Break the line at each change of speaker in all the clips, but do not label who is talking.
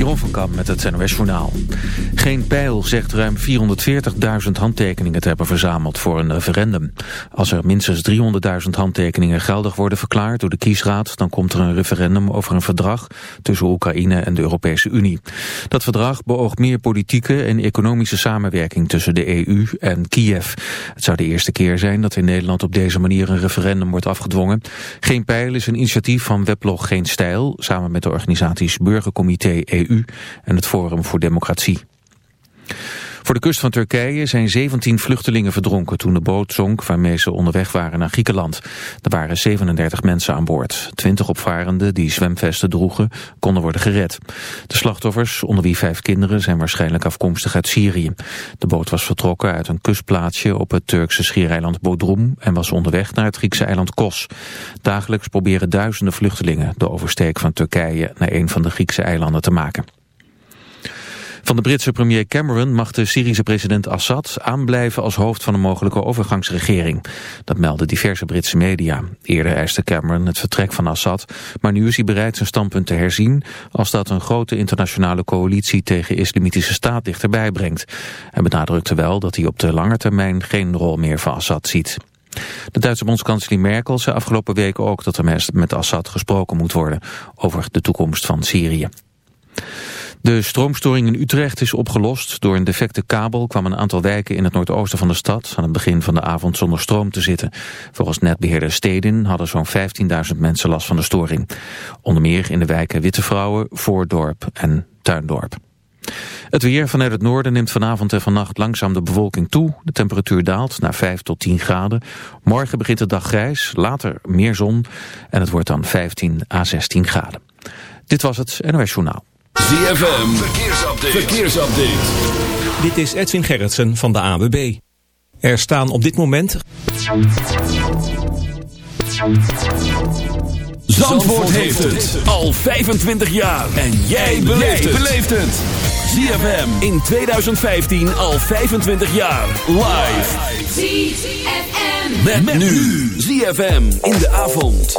Jeroen van Kam met het NOS Journaal. Geen pijl zegt ruim 440.000 handtekeningen te hebben verzameld voor een referendum. Als er minstens 300.000 handtekeningen geldig worden verklaard door de kiesraad... dan komt er een referendum over een verdrag tussen Oekraïne en de Europese Unie. Dat verdrag beoogt meer politieke en economische samenwerking tussen de EU en Kiev. Het zou de eerste keer zijn dat in Nederland op deze manier een referendum wordt afgedwongen. Geen pijl is een initiatief van weblog Geen Stijl... samen met de organisaties Burgercomité EU en het Forum voor Democratie. Voor de kust van Turkije zijn 17 vluchtelingen verdronken toen de boot zonk waarmee ze onderweg waren naar Griekenland. Er waren 37 mensen aan boord. 20 opvarenden die zwemvesten droegen konden worden gered. De slachtoffers, onder wie vijf kinderen, zijn waarschijnlijk afkomstig uit Syrië. De boot was vertrokken uit een kustplaatsje op het Turkse schiereiland Bodrum en was onderweg naar het Griekse eiland Kos. Dagelijks proberen duizenden vluchtelingen de oversteek van Turkije naar een van de Griekse eilanden te maken. Van de Britse premier Cameron mag de Syrische president Assad aanblijven als hoofd van een mogelijke overgangsregering. Dat melden diverse Britse media. Eerder eiste Cameron het vertrek van Assad, maar nu is hij bereid zijn standpunt te herzien als dat een grote internationale coalitie tegen islamitische staat dichterbij brengt. Hij benadrukte wel dat hij op de lange termijn geen rol meer van Assad ziet. De Duitse bondskanselier Merkel zei afgelopen weken ook dat er met Assad gesproken moet worden over de toekomst van Syrië. De stroomstoring in Utrecht is opgelost. Door een defecte kabel kwam een aantal wijken in het noordoosten van de stad aan het begin van de avond zonder stroom te zitten. Volgens netbeheerder Stedin hadden zo'n 15.000 mensen last van de storing. Onder meer in de wijken Wittevrouwen, Voordorp en Tuindorp. Het weer vanuit het noorden neemt vanavond en vannacht langzaam de bewolking toe. De temperatuur daalt naar 5 tot 10 graden. Morgen begint de dag grijs, later meer zon en het wordt dan 15 à 16 graden. Dit was het NOS Journaal.
ZFM, verkeersupdate. verkeersupdate.
Dit is Edwin Gerritsen van de AWB. Er staan op dit moment...
Zandvoort heeft het al 25 jaar. En jij beleeft het. ZFM in 2015 al 25 jaar. Live. ZFM. Met, met nu. ZFM in de avond.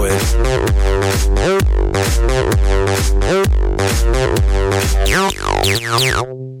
it. Thank you.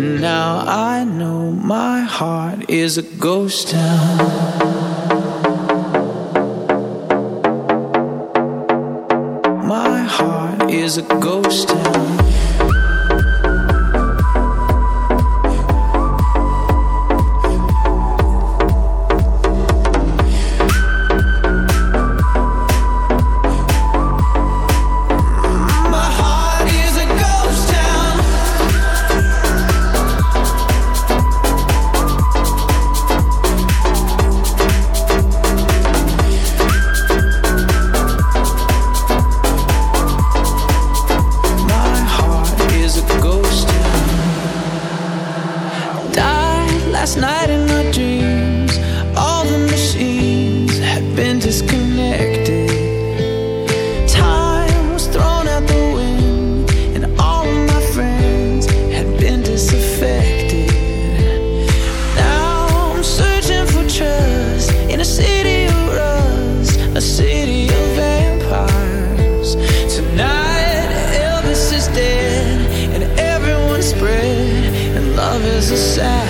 And now I know my heart is a ghost town. Is a sad?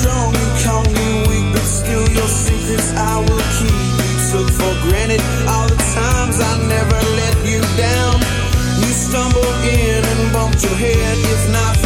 strong, you call me weak, but still your secrets I will keep. Took for granted all the times I never let you down. You stumbled in and bumped your head,
if not.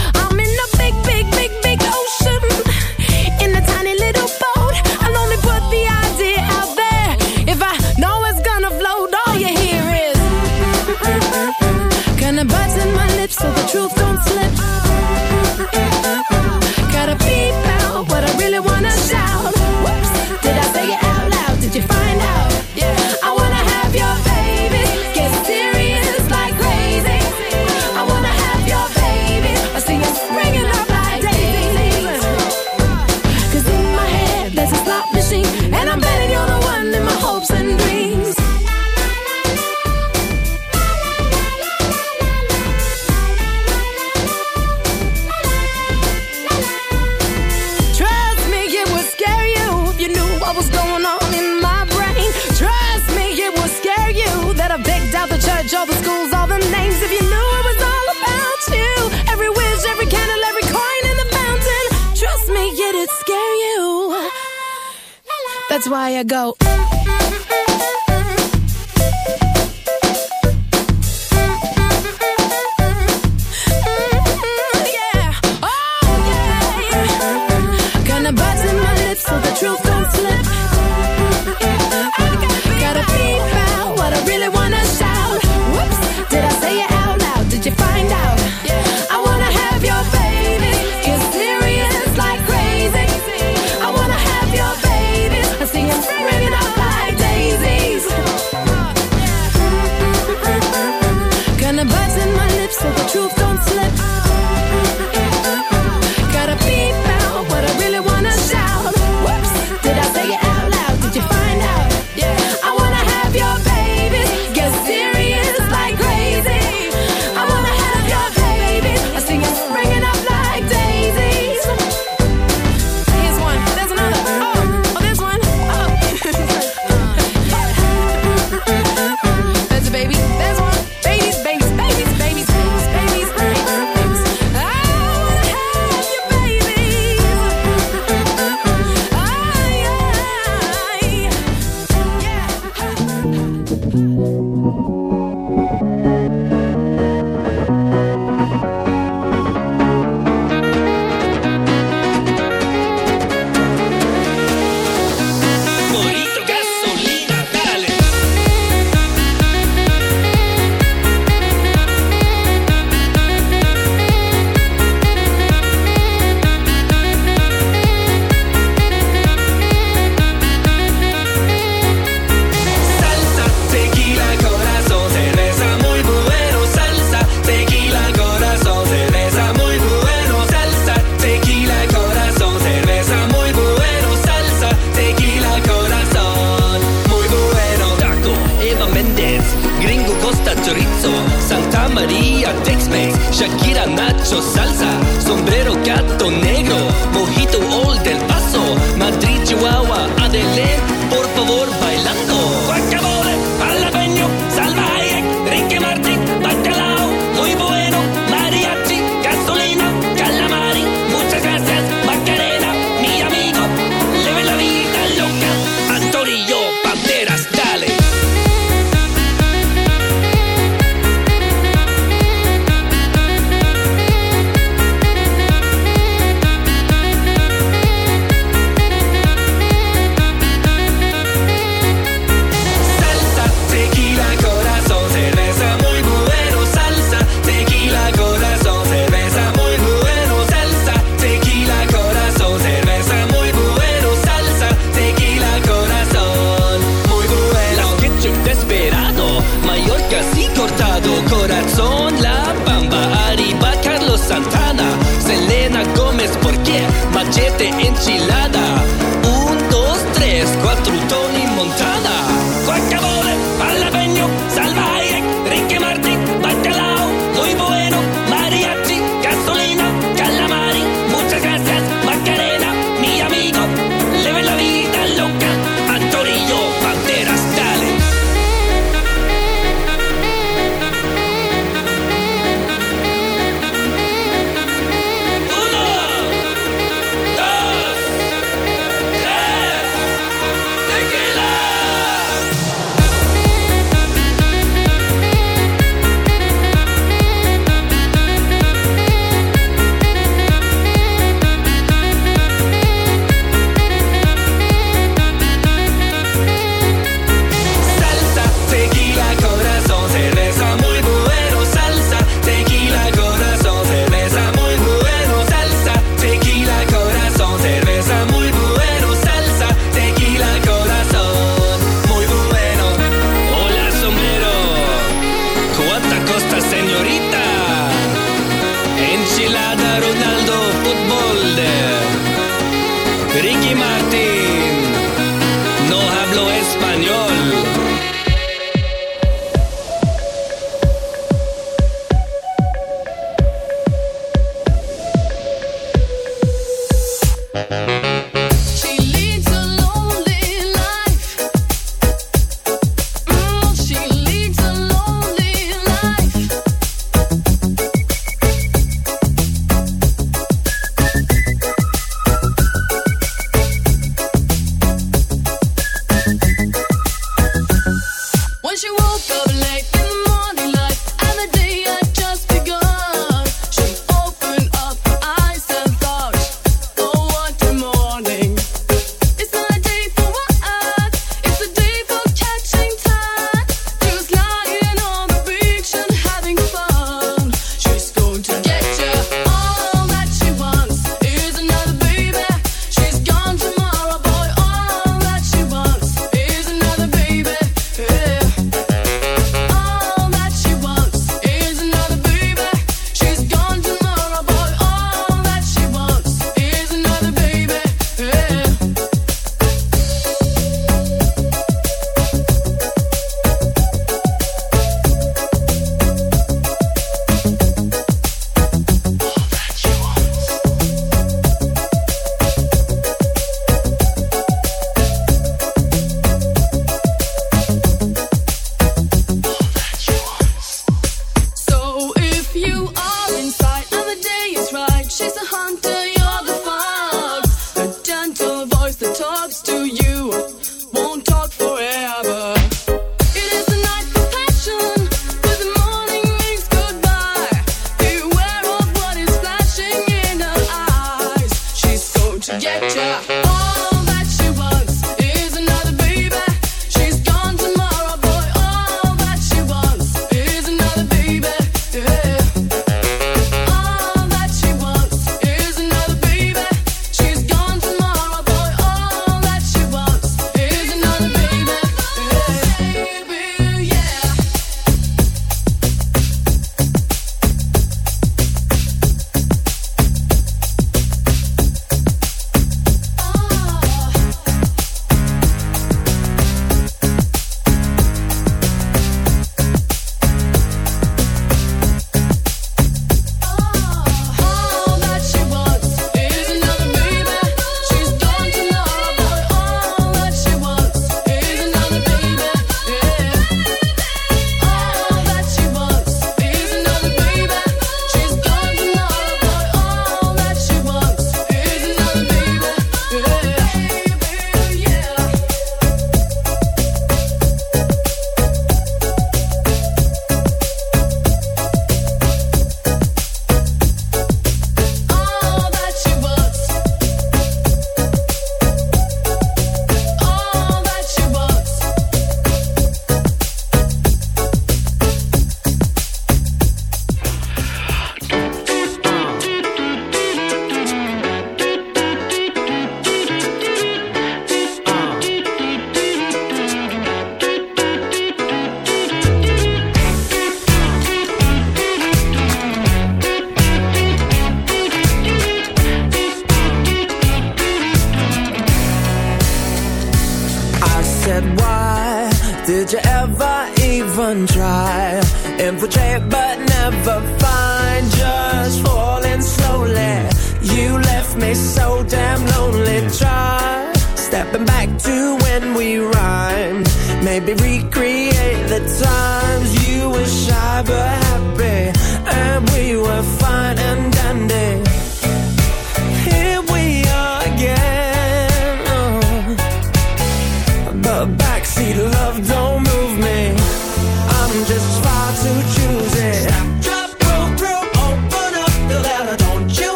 gonna. I
go.